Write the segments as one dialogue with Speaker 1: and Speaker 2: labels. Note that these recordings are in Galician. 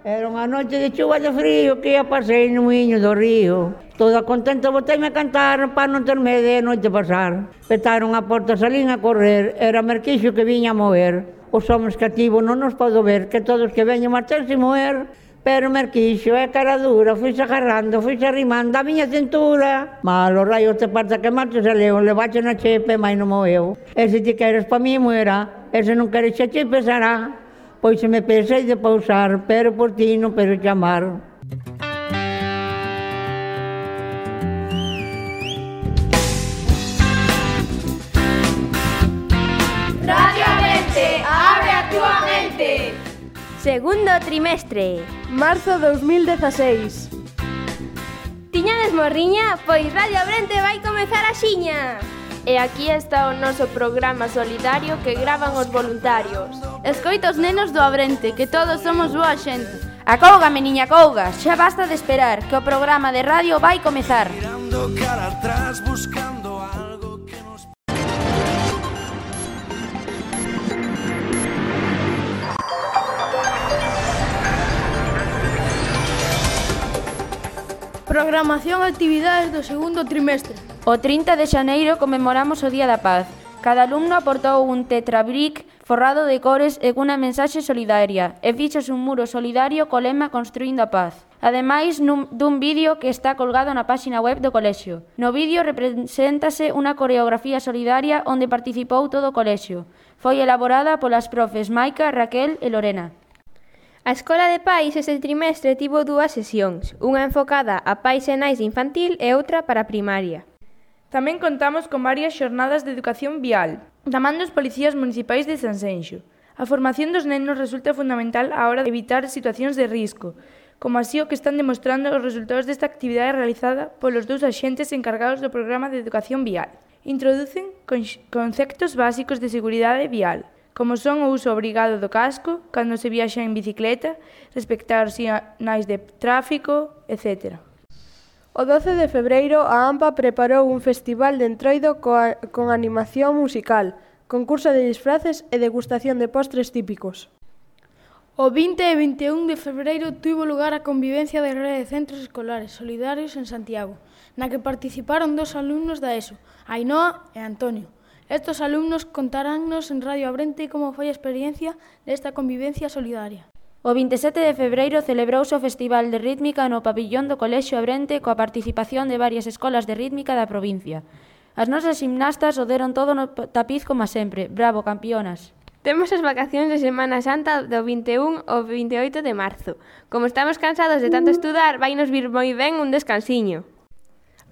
Speaker 1: Era unha noite de chuva de frío que ia pasei no miño do río. Toda contenta boteime a cantar para non ter medo de noite pasar. Petaron a porta salín a correr, era merquixo que viña a mover. Os homens cativos non nos podo ver, que todos que veñen marcharse e moer. Pero merquixo é cara dura, fui agarrando, fui arrimando a miña cintura. Malo raio te parta que mato se leo, le bache na chepe, mai non moveu. E se ti queres pa mí moerá, e se non queres xa chepe pesará pois se me pensei de pausar, pero por ti non pero chamar.
Speaker 2: Radio Mente, abre a mente.
Speaker 3: Segundo trimestre,
Speaker 4: marzo 2016.
Speaker 3: Tiñades morriña, pois Radio Brente vai comezar a xiña.
Speaker 5: E aquí está o noso programa solidario que gravan os voluntarios.
Speaker 6: Escoita os nenos do Abrente, que todos somos boa xente.
Speaker 7: Acouga, meniña, couga, xa basta de esperar, que o programa de radio vai comezar.
Speaker 8: Mirando cara atrás, buscando algo que nos...
Speaker 4: Programación e actividades do segundo trimestre.
Speaker 7: O 30 de xaneiro conmemoramos o Día da Paz. Cada alumno aportou un tetrabric forrado de cores e cunha mensaxe solidaria e fixos un muro solidario co lema Construindo a Paz. Ademais nun, dun vídeo que está colgado na páxina web do colexio. No vídeo represéntase unha coreografía solidaria onde participou todo o colexio. Foi elaborada polas profes Maica, Raquel e Lorena.
Speaker 3: A Escola de Pais este trimestre tivo dúas sesións, unha enfocada a pais e nais infantil e outra para primaria.
Speaker 9: Tamén contamos con varias xornadas de educación vial, da man dos policías municipais de Sanxenxo. A formación dos nenos resulta fundamental á hora de evitar situacións de risco, como así o que están demostrando os resultados desta actividade realizada polos dous axentes encargados do programa de educación vial. Introducen conceptos básicos de seguridade vial, como son o uso obrigado do casco, cando se viaxa en bicicleta, respectar os sinais de tráfico, etcétera.
Speaker 4: O doce de febreiro a Ampa preparou un festival de Entroido coa, con animación musical, concurso de disfraces e degustación de postres típicos.
Speaker 10: O 20 e 21 de febreiro tuvo lugar a convivencia de rede de centros escolares solidarios en Santiago, na que participaron dos alumnos da ESO, Ainhoa e Antonio. Estos alumnos contaránnos en Radio Abrente como foi a experiencia desta convivencia solidaria.
Speaker 7: O 27 de febreiro celebrouse o Festival de Rítmica no pabillón do Colexio Abrente coa participación de varias escolas de rítmica da provincia. As nosas gimnastas o deron todo no tapiz como sempre. Bravo, campeonas!
Speaker 5: Temos as vacacións de Semana Santa do 21 ao 28 de marzo. Como estamos cansados de tanto uh. estudar, vai nos vir moi ben un descansiño.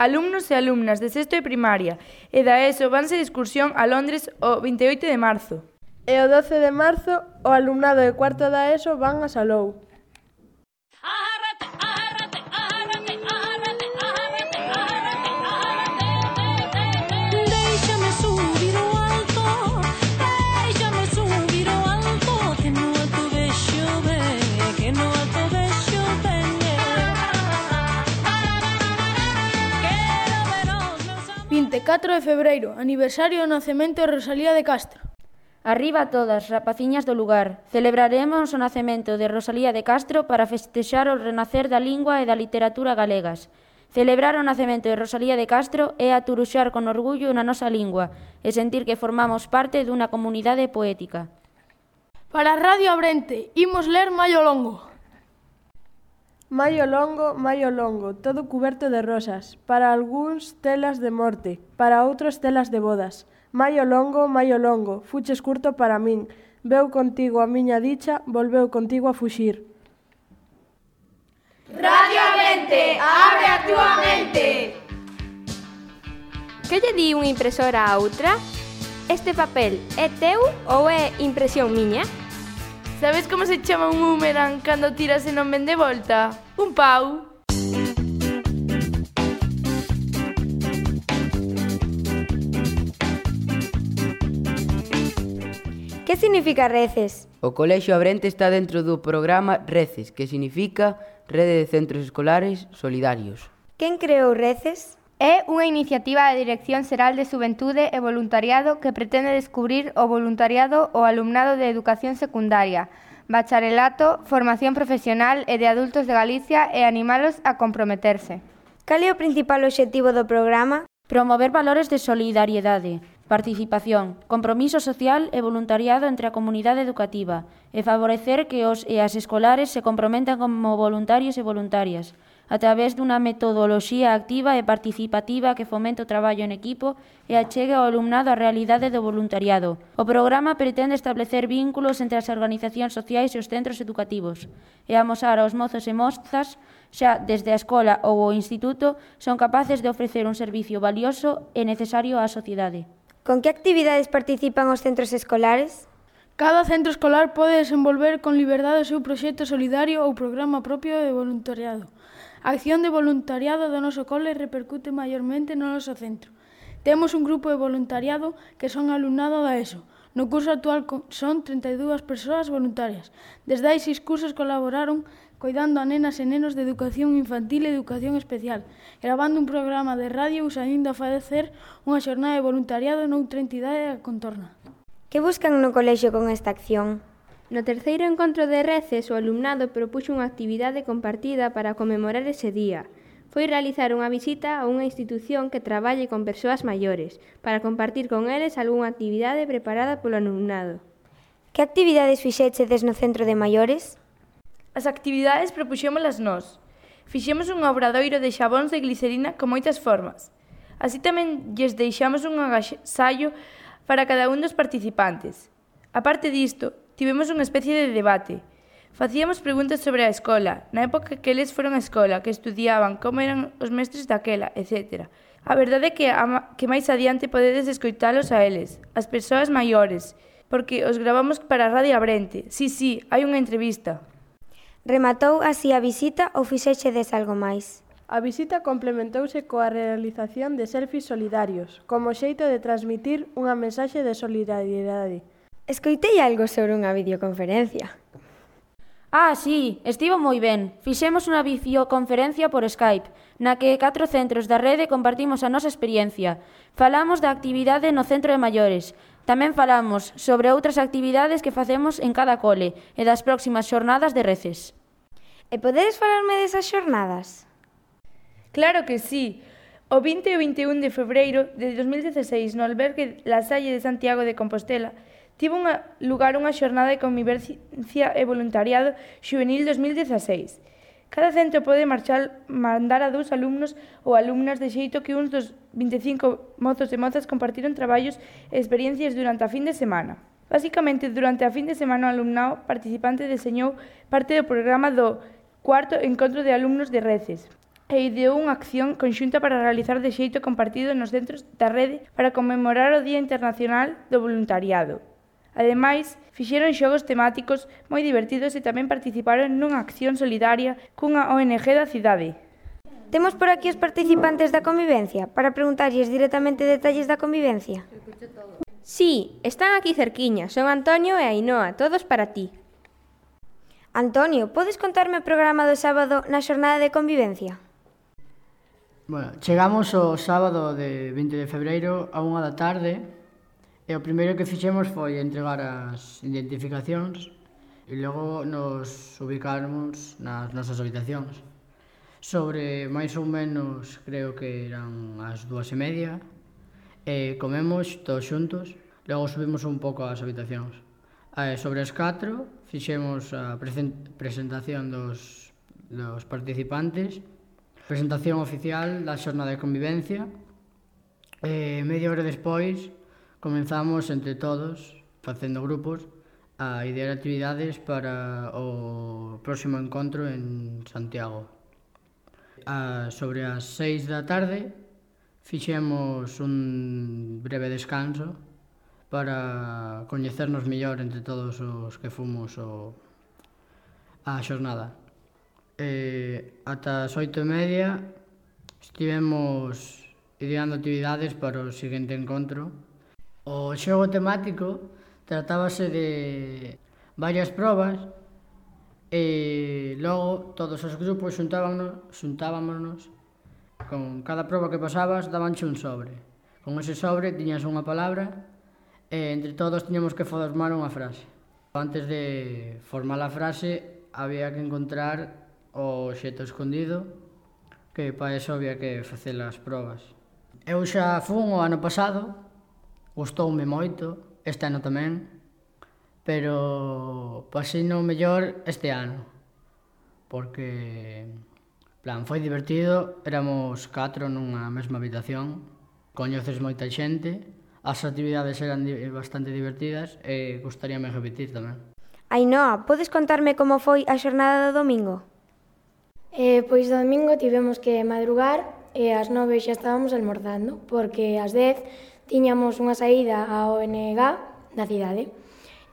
Speaker 9: Alumnos e alumnas de sexto e primaria e da ESO vanse de excursión a Londres o 28 de marzo.
Speaker 4: E o 12 de marzo, o alumnado de cuarto da ESO van a Salou.
Speaker 10: de 4 de febreiro, aniversario do nacemento de Rosalía de Castro.
Speaker 7: Arriba a todas, rapaciñas do lugar. Celebraremos o nacemento de Rosalía de Castro para festexar o renacer da lingua e da literatura galegas. Celebrar o nacemento de Rosalía de Castro é aturuxar con orgullo na nosa lingua e sentir que formamos parte dunha comunidade poética.
Speaker 10: Para Radio Abrente, imos ler Maio Longo.
Speaker 4: Maio longo, maio longo, todo cuberto de rosas, para algúns telas de morte, para outros telas de bodas, Maio longo, maio longo, fuches curto para min, veu contigo a miña dicha, volveu contigo a fuxir.
Speaker 2: Radio Vente, abre a túa mente.
Speaker 5: Que lle di unha impresora a outra? Este papel é teu ou é impresión miña?
Speaker 9: Sabes como se chama un boomerang cando tiras e non vende volta? Un pau.
Speaker 3: Que significa Reces?
Speaker 11: O Colexio Abrente está dentro do programa Reces, que significa Rede de Centros Escolares Solidarios.
Speaker 3: Quen creou Reces? É unha iniciativa da Dirección Xeral de Xuventude e Voluntariado que pretende descubrir o voluntariado ao alumnado de educación secundaria,
Speaker 12: bacharelato, formación profesional e de adultos de Galicia e animalos a comprometerse.
Speaker 13: Cal é o principal obxectivo do programa?
Speaker 7: Promover valores de solidariedade, participación, compromiso social e voluntariado entre a comunidade educativa e favorecer que os e as escolares se comprometan como voluntarios e voluntarias a través dunha metodoloxía activa e participativa que fomente o traballo en equipo e achegue ao alumnado a realidade do voluntariado. O programa pretende establecer vínculos entre as organizacións sociais e os centros educativos e amosar aos mozos e mozas xa desde a escola ou o instituto, son capaces de ofrecer un servicio valioso e necesario á sociedade.
Speaker 13: Con que actividades participan os centros escolares?
Speaker 10: Cada centro escolar pode desenvolver con liberdade o seu proxecto solidario ou programa propio de voluntariado. A acción de voluntariado do noso cole repercute maiormente no noso centro. Temos un grupo de voluntariado que son alumnado da ESO. No curso actual son 32 persoas voluntarias. Desde hai seis cursos colaboraron coidando a nenas e nenos de educación infantil e educación especial, gravando un programa de radio usaindo a facer unha xornada de voluntariado noutra entidade da contorna.
Speaker 13: Que buscan no colexio con esta acción?
Speaker 3: No terceiro encontro de reces, o alumnado propuxo unha actividade compartida para conmemorar ese día. Foi realizar unha visita a unha institución que traballe con persoas maiores, para compartir con eles algunha actividade preparada polo alumnado.
Speaker 13: Que actividades fixechedes no centro de maiores?
Speaker 9: As actividades propuxémolas nós. Fixemos un obradoiro de xabóns de glicerina con moitas formas. Así tamén lles deixamos un agasallo para cada un dos participantes. A parte disto, tivemos unha especie de debate. Facíamos preguntas sobre a escola, na época que eles foron á escola, que estudiaban, como eran os mestres daquela, etc. A verdade é que, a, que máis adiante podedes escoitalos a eles, as persoas maiores, porque os gravamos para a Radio Abrente. Sí, sí, hai unha entrevista.
Speaker 13: Rematou así a visita ou fixéxedes algo máis?
Speaker 4: A visita complementouse coa realización de selfies solidarios, como xeito de transmitir unha mensaxe de solidariedade.
Speaker 13: Escoitei algo sobre unha videoconferencia.
Speaker 7: Ah, sí, estivo moi ben. Fixemos unha videoconferencia por Skype, na que catro centros da rede compartimos a nosa experiencia. Falamos da actividade no centro de maiores. Tamén falamos sobre outras actividades que facemos en cada cole e das próximas xornadas de reces.
Speaker 13: E podedes falarme desas xornadas?
Speaker 9: Claro que sí. O 20 e 21 de febreiro de 2016, no albergue La Salle de Santiago de Compostela, tivo unha, lugar unha xornada de convivencia e voluntariado xuvenil 2016. Cada centro pode marchar, mandar a dous alumnos ou alumnas de xeito que uns dos 25 mozos e mozas compartiron traballos e experiencias durante a fin de semana. Básicamente, durante a fin de semana o alumnado participante deseñou parte do programa do Cuarto, encontro de alumnos de reces e ideou unha acción conxunta para realizar de xeito compartido nos centros da rede para conmemorar o Día Internacional do Voluntariado. Ademais, fixeron xogos temáticos moi divertidos e tamén participaron nunha acción solidaria cunha ONG da cidade.
Speaker 13: Temos por aquí os participantes da convivencia para preguntarlles directamente detalles da convivencia.
Speaker 3: Sí, están aquí cerquiña, son Antonio e Ainhoa, todos para ti.
Speaker 13: Antonio, podes contarme o programa do sábado na xornada de convivencia?
Speaker 14: Bueno, chegamos o sábado de 20 de febreiro a unha da tarde e o primeiro que fixemos foi entregar as identificacións e logo nos ubicarmos nas nosas habitacións. Sobre máis ou menos creo que eran as dúas e media e comemos todos xuntos, logo subimos un pouco ás habitacións. E sobre as catro fixemos a presentación dos, dos participantes, presentación oficial da xornada de convivencia, e media hora despois comenzamos entre todos, facendo grupos, a idear actividades para o próximo encontro en Santiago. A, sobre as seis da tarde fixemos un breve descanso para coñecernos mellor entre todos os que fomos o, a xornada. Eh, ata as oito e media estivemos ideando actividades para o seguinte encontro. O xogo temático tratábase de varias probas e logo todos os grupos xuntábanos, xuntábamonos con cada proba que pasabas dabanche un sobre. Con ese sobre tiñas unha palabra e entre todos tiñamos que formar unha frase. Antes de formar a frase había que encontrar o xeto escondido que para eso había que facer as probas. Eu xa fun o ano pasado, gustoume moito, este ano tamén, pero pasei no mellor este ano, porque plan, foi divertido, éramos catro nunha mesma habitación, coñeces moita xente, As actividades eran bastante divertidas e gustaríame repetir tamén.
Speaker 13: Ainhoa, podes contarme como foi a xornada do domingo?
Speaker 15: Eh, pois domingo tivemos que madrugar e ás nove xa estábamos almorzando, porque ás dez tiñamos unha saída á ONG da cidade.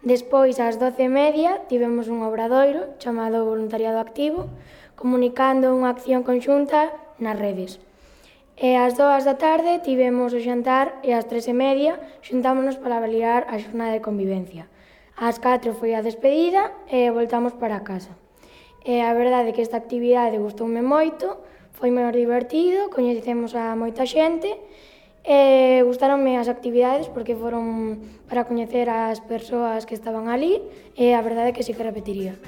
Speaker 15: Despois, ás doce e media, tivemos un obradoiro chamado Voluntariado Activo, comunicando unha acción conxunta nas redes. E ás dúas da tarde tivemos o xantar e ás tres e media xuntámonos para avaliar a xornada de convivencia. Ás 4 foi a despedida e voltamos para casa. E a verdade é que esta actividade gustoume moito, foi moi divertido, coñecemos a moita xente e gustaronme as actividades porque foron para coñecer as persoas que estaban ali e a verdade é que sí que repetiría.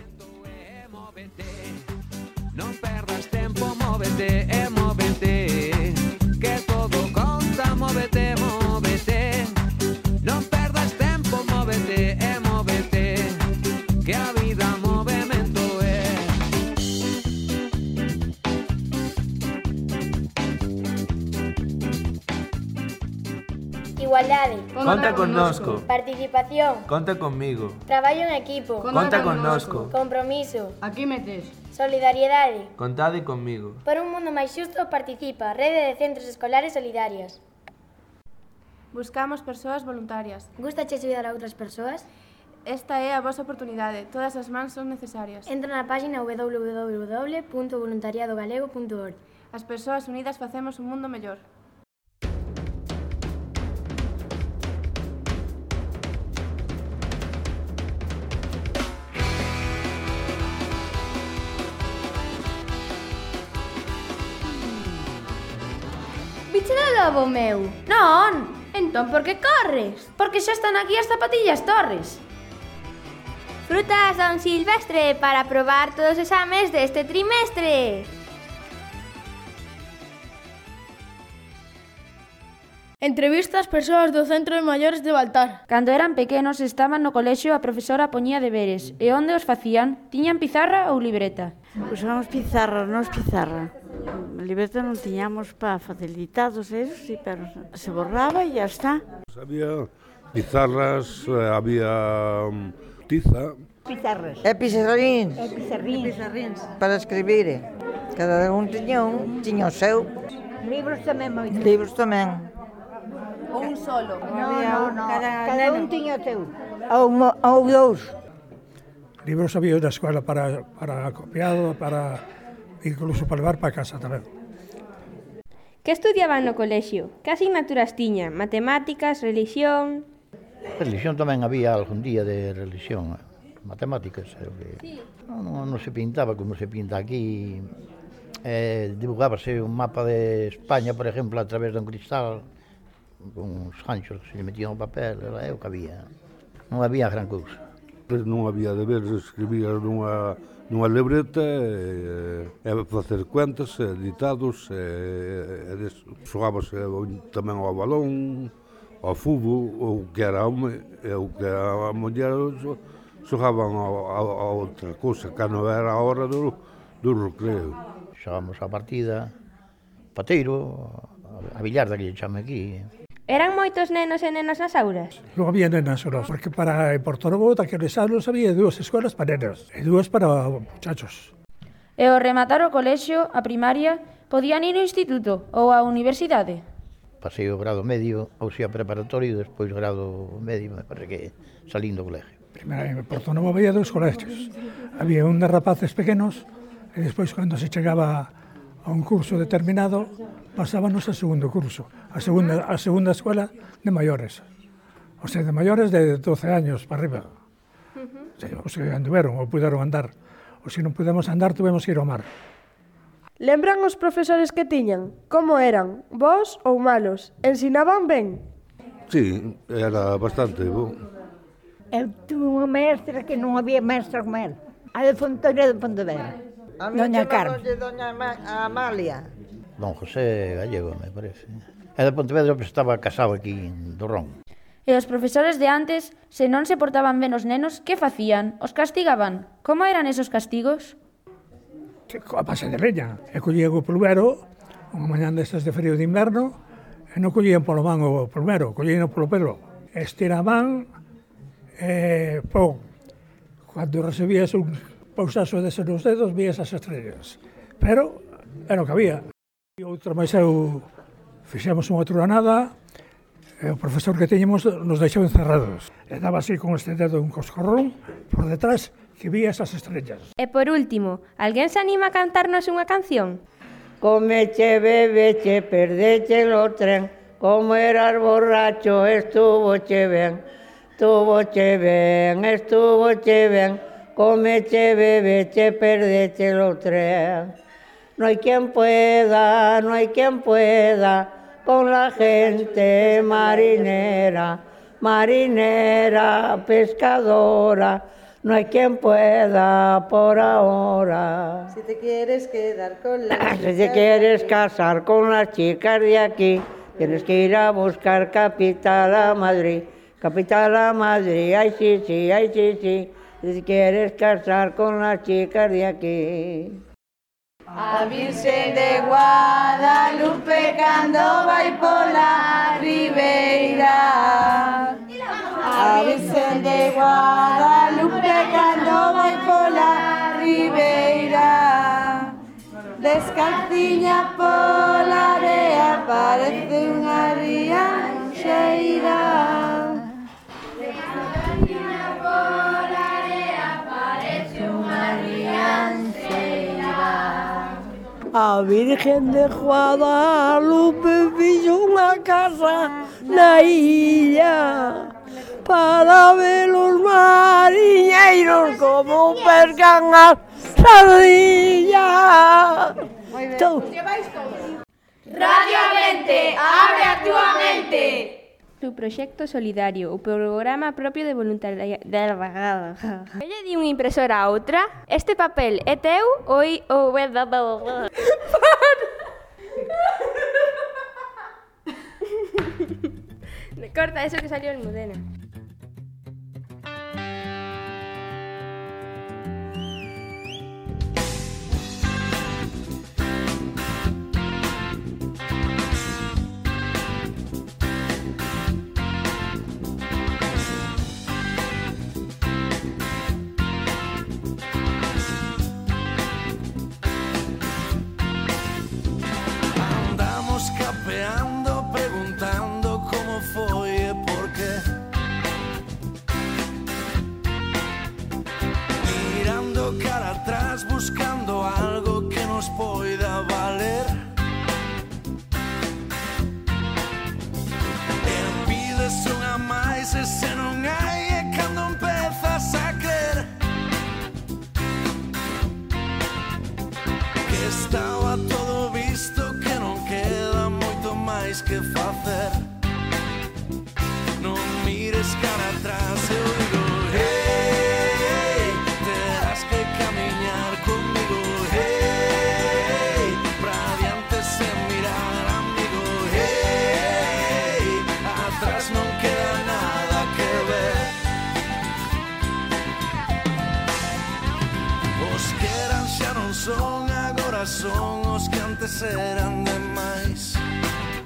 Speaker 8: Non perdas tempo, móvete,
Speaker 16: connosco.
Speaker 15: Participación.
Speaker 16: Conta conmigo.
Speaker 15: Traballo en equipo.
Speaker 16: Conta, Conta connosco.
Speaker 15: Compromiso.
Speaker 14: Aquí metes.
Speaker 15: Solidariedade.
Speaker 16: Contade conmigo.
Speaker 15: Por un mundo máis xusto participa Rede de Centros Escolares Solidarios.
Speaker 17: Buscamos persoas voluntarias.
Speaker 15: Gustache axudar a outras persoas?
Speaker 17: Esta é a vosa oportunidade. Todas as mans son necesarias.
Speaker 15: Entra na página www.voluntariadogalego.org.
Speaker 17: As persoas unidas facemos un mundo mellor.
Speaker 6: lobo meu. Non, entón por que corres?
Speaker 7: Porque xa están aquí as zapatillas torres.
Speaker 3: Frutas don Silvestre para probar todos os exames deste trimestre.
Speaker 10: Entrevista ás persoas do Centro de Maiores de Baltar.
Speaker 7: Cando eran pequenos estaban no colexio a profesora poñía deberes e onde os facían? Tiñan pizarra ou libreta?
Speaker 1: Usamos pizarra, non pizarra libreta non tiñamos para facilitados, eso sí, pero se borraba e ya está.
Speaker 18: Había pizarras, eh, había mm, tiza.
Speaker 1: Pizarras.
Speaker 19: E pizarrins.
Speaker 1: E pizarrins. E.
Speaker 19: Para escribir. Eh. Cada un tiña un, tiña o seu.
Speaker 1: Libros tamén moitos.
Speaker 19: Libros tamén.
Speaker 6: Ou un solo.
Speaker 1: No, no, no. Cada, cada un tiña o teu.
Speaker 19: Ou, ou dous.
Speaker 20: Libros había na escola para, para copiado, para incluso para levar para casa tamén.
Speaker 3: Que estudiaban no colexio? Que asignaturas tiñan? Matemáticas, religión?
Speaker 21: Religión tamén había algún día de religión, eh. matemáticas. Que...
Speaker 3: Sí.
Speaker 21: Non, non, non se pintaba como se pinta aquí. Eh, dibujábase un mapa de España, por exemplo, a través dun cristal, con uns ganchos que se metían no papel, era o que había. Non había gran cousa.
Speaker 18: Pero non había deberes, escribías nunha nunha libreta e, e facer cuentas, eh, e, ditados, e, e, des, xogamos tamén ao balón, ao fútbol, o que era home e o que era a muller xogaban a, a, a outra cousa, que non era a hora do, do recreo.
Speaker 21: Xogamos a partida, pateiro, a billar da que lle chame aquí,
Speaker 3: Eran moitos nenos e nenas nas aulas?
Speaker 20: Non había nenas só, porque para eh, en Porto Novo daqueles anos había dúas escolas para nenos e dúas para muchachos.
Speaker 7: E ao rematar o colexio, a primaria, podían ir ao instituto ou á universidade?
Speaker 21: Pasei o grado medio, ou sea, preparatorio, e despois grado medio, me parece que salín do colegio.
Speaker 20: Primeiro, en Porto Novo había dous colegios. Había un de rapaces pequenos, e despois, cando se chegaba a un curso determinado, pasábamos a segundo curso, a segunda, a segunda escuela de maiores. O sea, de maiores de 12 años para arriba. O sea, os que anduveron ou puderon andar. O se non pudemos andar, tuvemos que ir ao mar.
Speaker 4: Lembran os profesores que tiñan? Como eran? Vos ou malos? Ensinaban ben?
Speaker 18: Sí, era bastante bo.
Speaker 22: Eu tuve unha maestra que non había maestra como ela. A de Fontoria de Pontevedra.
Speaker 19: A mí
Speaker 22: Doña Carmen.
Speaker 19: Doña Amalia.
Speaker 21: Don José Gallego, me parece. E de Pontevedra pues, estaba casado aquí en Dorrón.
Speaker 7: E os profesores de antes, se non se portaban ben os nenos, que facían? Os castigaban? Como eran esos castigos?
Speaker 20: A base de leña. E collían o polvero, unha mañán destas de frío de inverno, e non collían polo man o polvero, collían polo pelo. Estiraban, e pon, cando recibías un pausazo de nos dedos, vías as estrellas. Pero era o que había. E outra máis eu fixemos unha truanada, e o profesor que teñemos nos deixou encerrados. E daba así con este dedo un coscorrón por detrás que vía esas estrellas.
Speaker 5: E por último, alguén se anima a cantarnos unha canción?
Speaker 1: Comeche, bebeche, perdeche lo tren, como eras borracho, estuvoche ben, estuvoche ben, estuvoche ben, comeche, bebeche, perdeche lo tren. No hay quien pueda, no hay quien pueda, con la gente marinera, marinera, pescadora, no hay quien pueda por ahora.
Speaker 19: Si te quieres quedar con la
Speaker 1: Si te quieres casar con las chicas de aquí, tienes que ir a buscar capital a Madrid. Capital a Madrid, ay sí, sí, ay sí, sí. Si te quieres casar con las chicas de aquí.
Speaker 23: A Virxen de Guadalupe cando vai pola ribeira. A Virxen de Guadalupe cando vai pola ribeira. Descalciña pola area parece unha rianxeira
Speaker 24: A Virgen de Guadalupe fixo unha casa na illa para ver os mariñeiros como pescan as sardillas. Moi ben.
Speaker 23: Radio Mente, abre a tua mente
Speaker 5: do proxecto solidario, o programa propio de voluntariado. Elle di unha impresora a outra, este papel é teu ou o oh, Corta eso que salió en Mudena.
Speaker 8: meses se non hai e cando empezas a crer Que estaba todo visto que non queda moito máis que facer son os que antes eran demais máis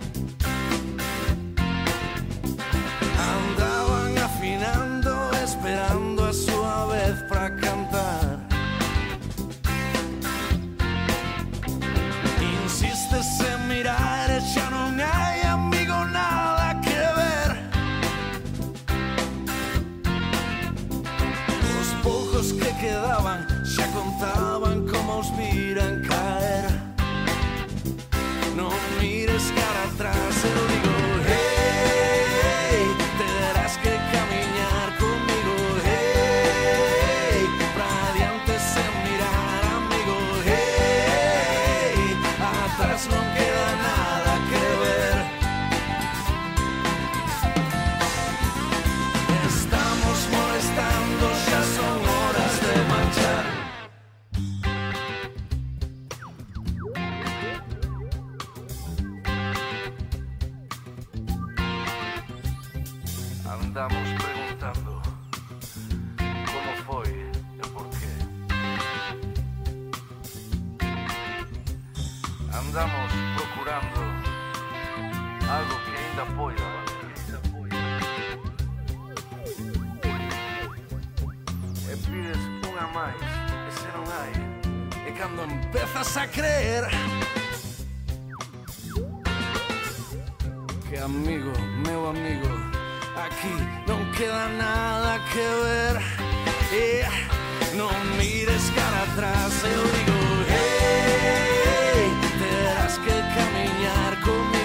Speaker 8: vides unha máis E se non hai E cando empezas a creer Que amigo, meu amigo Aquí non queda nada que ver E non mires cara atrás Eu digo, hey, terás que camiñar comigo